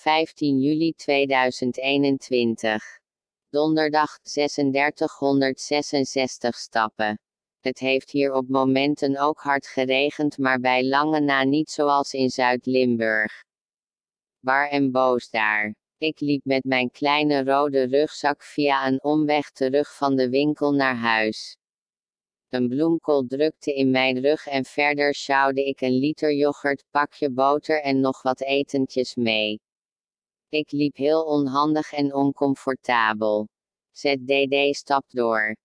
15 juli 2021. Donderdag 3666 stappen. Het heeft hier op momenten ook hard geregend, maar bij lange na niet zoals in Zuid-Limburg. Bar en boos daar. Ik liep met mijn kleine rode rugzak via een omweg terug van de winkel naar huis. Een bloemkool drukte in mijn rug en verder sjouwde ik een liter yoghurt, pakje boter en nog wat etentjes mee. Ik liep heel onhandig en oncomfortabel. ZDD stapt door.